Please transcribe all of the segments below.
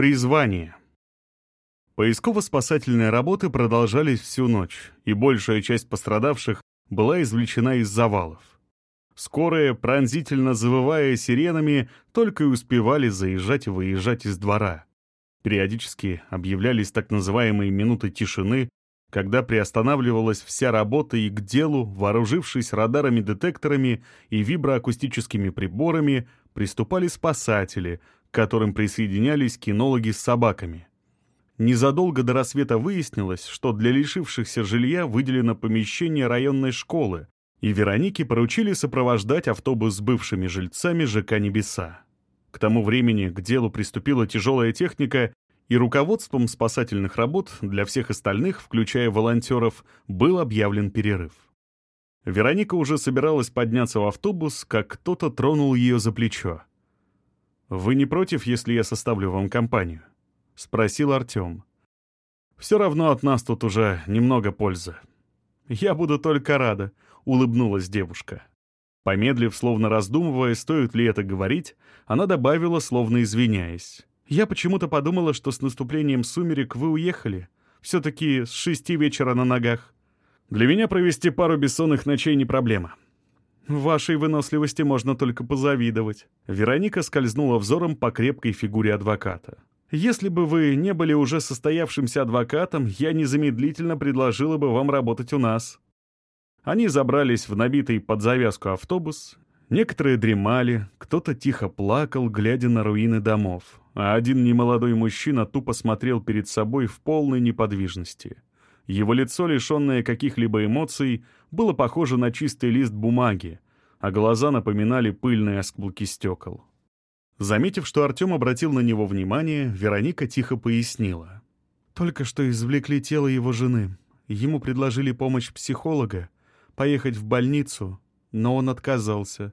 Призвание. Поисково-спасательные работы продолжались всю ночь, и большая часть пострадавших была извлечена из завалов. Скорые, пронзительно завывая сиренами, только и успевали заезжать и выезжать из двора. Периодически объявлялись так называемые минуты тишины, когда приостанавливалась вся работа и к делу, вооружившись радарами-детекторами и виброакустическими приборами, приступали спасатели, к которым присоединялись кинологи с собаками. Незадолго до рассвета выяснилось, что для лишившихся жилья выделено помещение районной школы, и Веронике поручили сопровождать автобус с бывшими жильцами ЖК «Небеса». К тому времени к делу приступила тяжелая техника, и руководством спасательных работ для всех остальных, включая волонтеров, был объявлен перерыв. Вероника уже собиралась подняться в автобус, как кто-то тронул ее за плечо. «Вы не против, если я составлю вам компанию?» — спросил Артем. «Все равно от нас тут уже немного пользы». «Я буду только рада», — улыбнулась девушка. Помедлив, словно раздумывая, стоит ли это говорить, она добавила, словно извиняясь. «Я почему-то подумала, что с наступлением сумерек вы уехали. Все-таки с шести вечера на ногах. Для меня провести пару бессонных ночей не проблема. Вашей выносливости можно только позавидовать». Вероника скользнула взором по крепкой фигуре адвоката. «Если бы вы не были уже состоявшимся адвокатом, я незамедлительно предложила бы вам работать у нас». Они забрались в набитый под завязку автобус. Некоторые дремали, кто-то тихо плакал, глядя на руины домов, а один немолодой мужчина тупо смотрел перед собой в полной неподвижности. Его лицо, лишенное каких-либо эмоций, было похоже на чистый лист бумаги, а глаза напоминали пыльные осколки стекол. Заметив, что Артем обратил на него внимание, Вероника тихо пояснила. «Только что извлекли тело его жены. Ему предложили помощь психолога, поехать в больницу, но он отказался.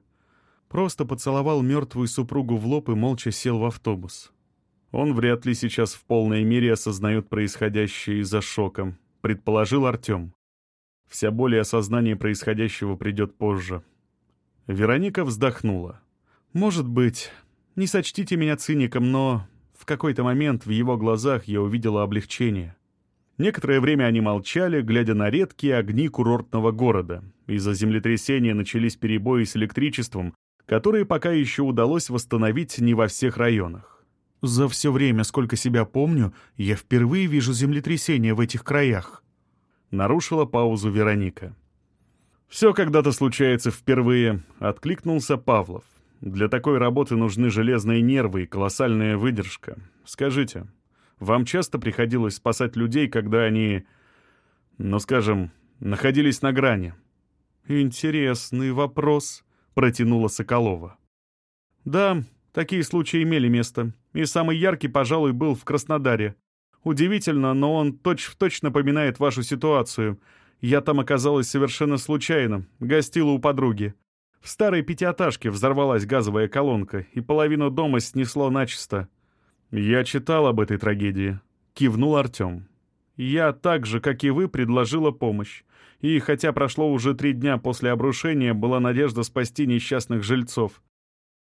Просто поцеловал мертвую супругу в лоб и молча сел в автобус. Он вряд ли сейчас в полной мере осознает происходящее из-за шока, предположил Артем. Вся боль и осознание происходящего придет позже. Вероника вздохнула. «Может быть, не сочтите меня циником, но в какой-то момент в его глазах я увидела облегчение. Некоторое время они молчали, глядя на редкие огни курортного города. Из-за землетрясения начались перебои с электричеством, которые пока еще удалось восстановить не во всех районах. За все время, сколько себя помню, я впервые вижу землетрясение в этих краях. Нарушила паузу Вероника. «Все когда-то случается впервые», — откликнулся Павлов. «Для такой работы нужны железные нервы и колоссальная выдержка. Скажите, вам часто приходилось спасать людей, когда они, ну скажем, находились на грани?» «Интересный вопрос», — протянула Соколова. «Да, такие случаи имели место и самый яркий, пожалуй, был в Краснодаре. Удивительно, но он точь-в-точь точь напоминает вашу ситуацию. Я там оказалась совершенно случайно, гостила у подруги. В старой пятиэтажке взорвалась газовая колонка, и половину дома снесло начисто. Я читал об этой трагедии. Кивнул Артем. Я так же, как и вы, предложила помощь. И хотя прошло уже три дня после обрушения, была надежда спасти несчастных жильцов.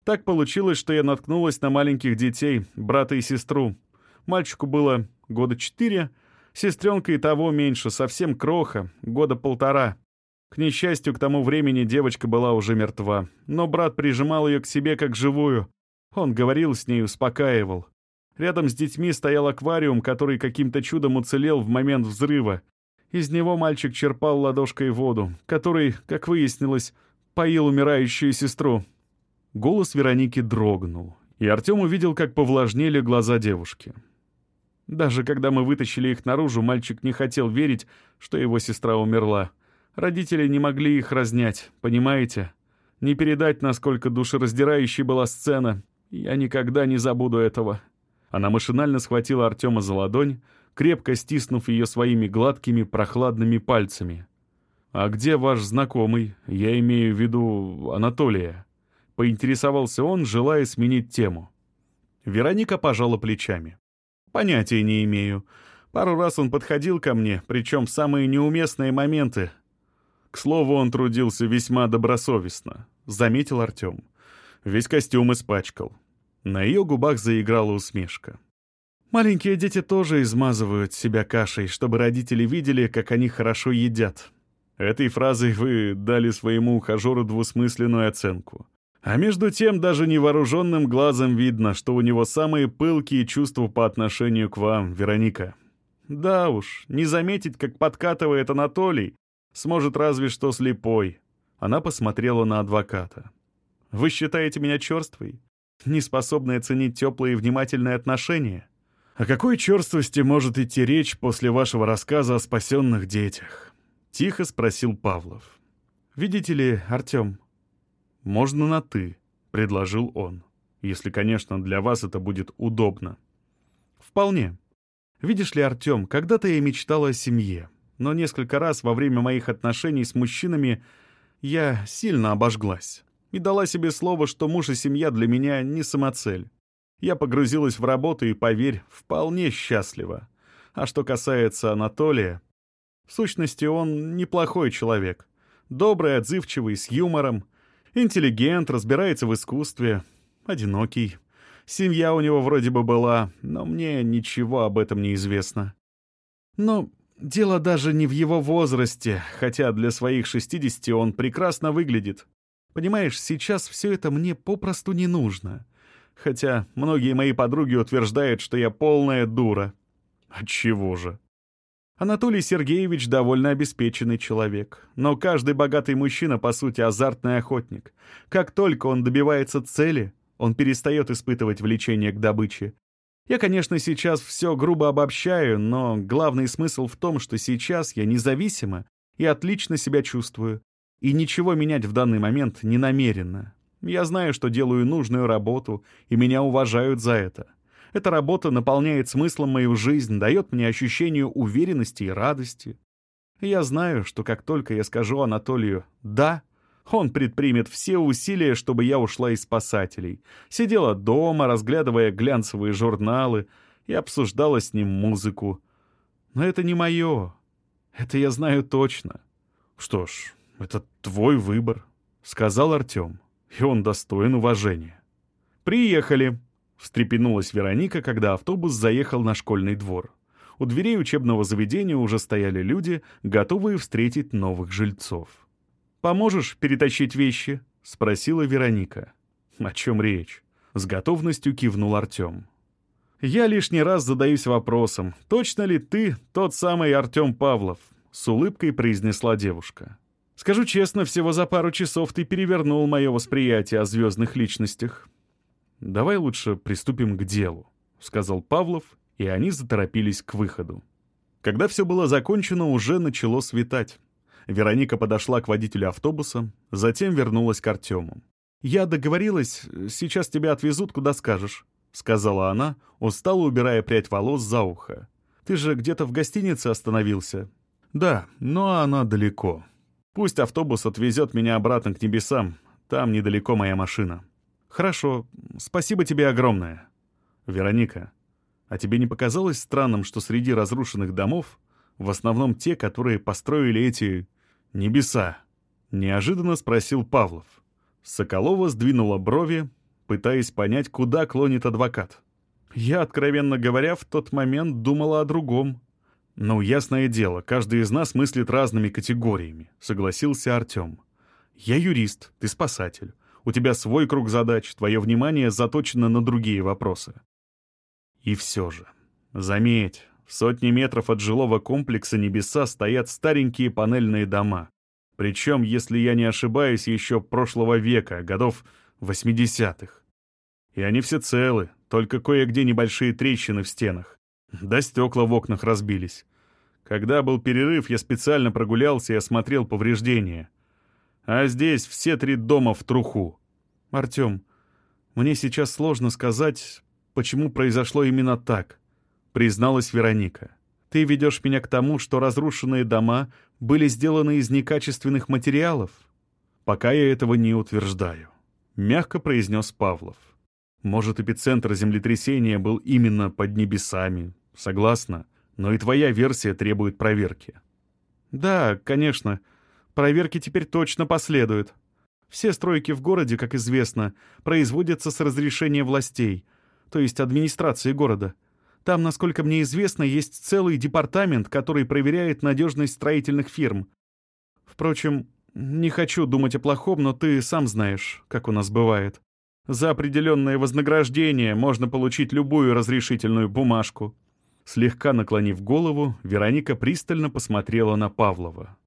Так получилось, что я наткнулась на маленьких детей, брата и сестру. Мальчику было года четыре, сестренка и того меньше, совсем кроха, года полтора. К несчастью, к тому времени девочка была уже мертва, но брат прижимал ее к себе как живую. Он говорил с ней, успокаивал. Рядом с детьми стоял аквариум, который каким-то чудом уцелел в момент взрыва. Из него мальчик черпал ладошкой воду, который, как выяснилось, поил умирающую сестру. Голос Вероники дрогнул, и Артем увидел, как повлажнели глаза девушки. Даже когда мы вытащили их наружу, мальчик не хотел верить, что его сестра умерла. Родители не могли их разнять, понимаете? Не передать, насколько душераздирающей была сцена. Я никогда не забуду этого. Она машинально схватила Артема за ладонь, крепко стиснув ее своими гладкими прохладными пальцами. «А где ваш знакомый? Я имею в виду Анатолия». Поинтересовался он, желая сменить тему. Вероника пожала плечами. «Понятия не имею. Пару раз он подходил ко мне, причем в самые неуместные моменты. К слову, он трудился весьма добросовестно», — заметил Артем. Весь костюм испачкал. На ее губах заиграла усмешка. Маленькие дети тоже измазывают себя кашей, чтобы родители видели, как они хорошо едят. Этой фразой вы дали своему ухажеру двусмысленную оценку. А между тем даже невооруженным глазом видно, что у него самые пылкие чувства по отношению к вам, Вероника. Да уж, не заметить, как подкатывает Анатолий, сможет разве что слепой. Она посмотрела на адвоката. «Вы считаете меня черствой? Неспособной оценить теплые и внимательные отношения?» «О какой черствости может идти речь после вашего рассказа о спасенных детях?» — тихо спросил Павлов. «Видите ли, Артем, можно на «ты», — предложил он. «Если, конечно, для вас это будет удобно». «Вполне. Видишь ли, Артем, когда-то я мечтала о семье, но несколько раз во время моих отношений с мужчинами я сильно обожглась и дала себе слово, что муж и семья для меня не самоцель. Я погрузилась в работу и, поверь, вполне счастлива. А что касается Анатолия... В сущности, он неплохой человек. Добрый, отзывчивый, с юмором. Интеллигент, разбирается в искусстве. Одинокий. Семья у него вроде бы была, но мне ничего об этом не известно. Но дело даже не в его возрасте, хотя для своих 60 он прекрасно выглядит. Понимаешь, сейчас все это мне попросту не нужно. Хотя многие мои подруги утверждают, что я полная дура. Отчего же? Анатолий Сергеевич довольно обеспеченный человек, но каждый богатый мужчина, по сути, азартный охотник. Как только он добивается цели, он перестает испытывать влечение к добыче. Я, конечно, сейчас все грубо обобщаю, но главный смысл в том, что сейчас я независима и отлично себя чувствую, и ничего менять в данный момент не намерена. Я знаю, что делаю нужную работу, и меня уважают за это. Эта работа наполняет смыслом мою жизнь, дает мне ощущение уверенности и радости. я знаю, что как только я скажу Анатолию «да», он предпримет все усилия, чтобы я ушла из спасателей. Сидела дома, разглядывая глянцевые журналы, и обсуждала с ним музыку. Но это не мое. Это я знаю точно. Что ж, это твой выбор, — сказал Артем и он достоин уважения. «Приехали!» — встрепенулась Вероника, когда автобус заехал на школьный двор. У дверей учебного заведения уже стояли люди, готовые встретить новых жильцов. «Поможешь перетащить вещи?» — спросила Вероника. «О чем речь?» — с готовностью кивнул Артем. «Я лишний раз задаюсь вопросом, точно ли ты тот самый Артем Павлов?» — с улыбкой произнесла девушка. Скажу честно, всего за пару часов ты перевернул мое восприятие о звездных личностях. Давай лучше приступим к делу, — сказал Павлов, и они заторопились к выходу. Когда все было закончено, уже начало светать. Вероника подошла к водителю автобуса, затем вернулась к Артему. «Я договорилась, сейчас тебя отвезут, куда скажешь», — сказала она, устало убирая прядь волос за ухо. «Ты же где-то в гостинице остановился?» «Да, но она далеко», Пусть автобус отвезет меня обратно к небесам. Там недалеко моя машина. Хорошо, спасибо тебе огромное. Вероника, а тебе не показалось странным, что среди разрушенных домов в основном те, которые построили эти небеса? Неожиданно спросил Павлов. Соколова сдвинула брови, пытаясь понять, куда клонит адвокат. Я, откровенно говоря, в тот момент думала о другом. «Ну, ясное дело, каждый из нас мыслит разными категориями», — согласился Артем. «Я юрист, ты спасатель. У тебя свой круг задач, твое внимание заточено на другие вопросы». И все же, заметь, в сотни метров от жилого комплекса «Небеса» стоят старенькие панельные дома. Причем, если я не ошибаюсь, еще прошлого века, годов 80-х. И они все целы, только кое-где небольшие трещины в стенах. Да стекла в окнах разбились. Когда был перерыв, я специально прогулялся и осмотрел повреждения. А здесь все три дома в труху. Артем, мне сейчас сложно сказать, почему произошло именно так, призналась Вероника. Ты ведешь меня к тому, что разрушенные дома были сделаны из некачественных материалов? Пока я этого не утверждаю, мягко произнес Павлов. Может, эпицентр землетрясения был именно под небесами. Согласна. Но и твоя версия требует проверки. Да, конечно. Проверки теперь точно последуют. Все стройки в городе, как известно, производятся с разрешения властей, то есть администрации города. Там, насколько мне известно, есть целый департамент, который проверяет надежность строительных фирм. Впрочем, не хочу думать о плохом, но ты сам знаешь, как у нас бывает. За определенное вознаграждение можно получить любую разрешительную бумажку». Слегка наклонив голову, Вероника пристально посмотрела на Павлова.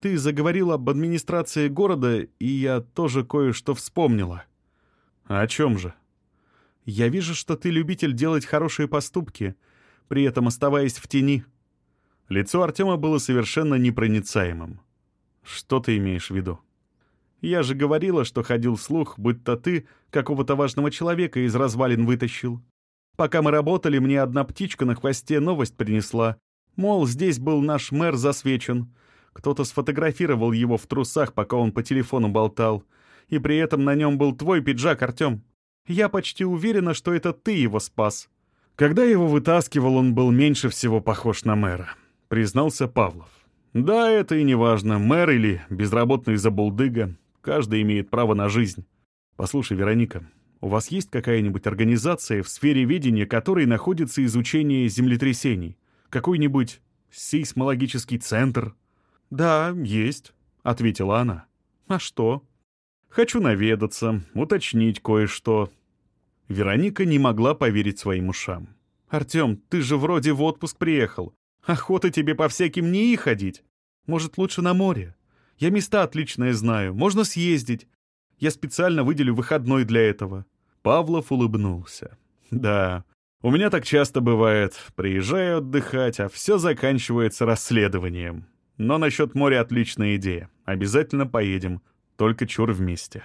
«Ты заговорил об администрации города, и я тоже кое-что вспомнила». «О чем же?» «Я вижу, что ты любитель делать хорошие поступки, при этом оставаясь в тени». Лицо Артема было совершенно непроницаемым. «Что ты имеешь в виду?» «Я же говорила, что ходил слух, будто ты какого-то важного человека из развалин вытащил. Пока мы работали, мне одна птичка на хвосте новость принесла. Мол, здесь был наш мэр засвечен. Кто-то сфотографировал его в трусах, пока он по телефону болтал. И при этом на нем был твой пиджак, Артем. Я почти уверена, что это ты его спас. Когда его вытаскивал, он был меньше всего похож на мэра, признался Павлов. Да, это и не важно, мэр или безработный забулдыга. Каждый имеет право на жизнь. Послушай, Вероника, у вас есть какая-нибудь организация в сфере ведения, которой находится изучение землетрясений? Какой-нибудь сейсмологический центр?» «Да, есть», — ответила она. «А что?» «Хочу наведаться, уточнить кое-что». Вероника не могла поверить своим ушам. «Артем, ты же вроде в отпуск приехал. Охота тебе по всяким НИИ ходить. Может, лучше на море? Я места отличные знаю, можно съездить. Я специально выделю выходной для этого». Павлов улыбнулся. «Да, у меня так часто бывает. Приезжаю отдыхать, а все заканчивается расследованием. Но насчет моря отличная идея. Обязательно поедем. Только чур вместе».